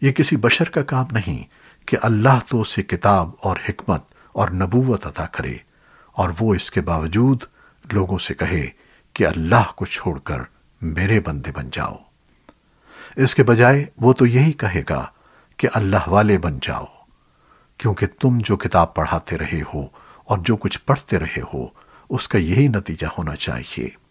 یہ کسی بشر کا کام نہیں کہ اللہ تو اسے کتاب اور حکمت اور نبوت عطا کرے اور وہ اس کے باوجود لوگوں سے کہے کہ اللہ کو چھوڑ کر میرے بندے بن جاؤ۔ اس کے بجائے وہ تو یہی کہے گا کہ اللہ والے بن جاؤ۔ کیونکہ تم جو کتاب پڑھاتے رہے ہو اور جو کچھ پڑھتے رہے ہو، اس کا یہی نتیجہ ہونا چاہیے۔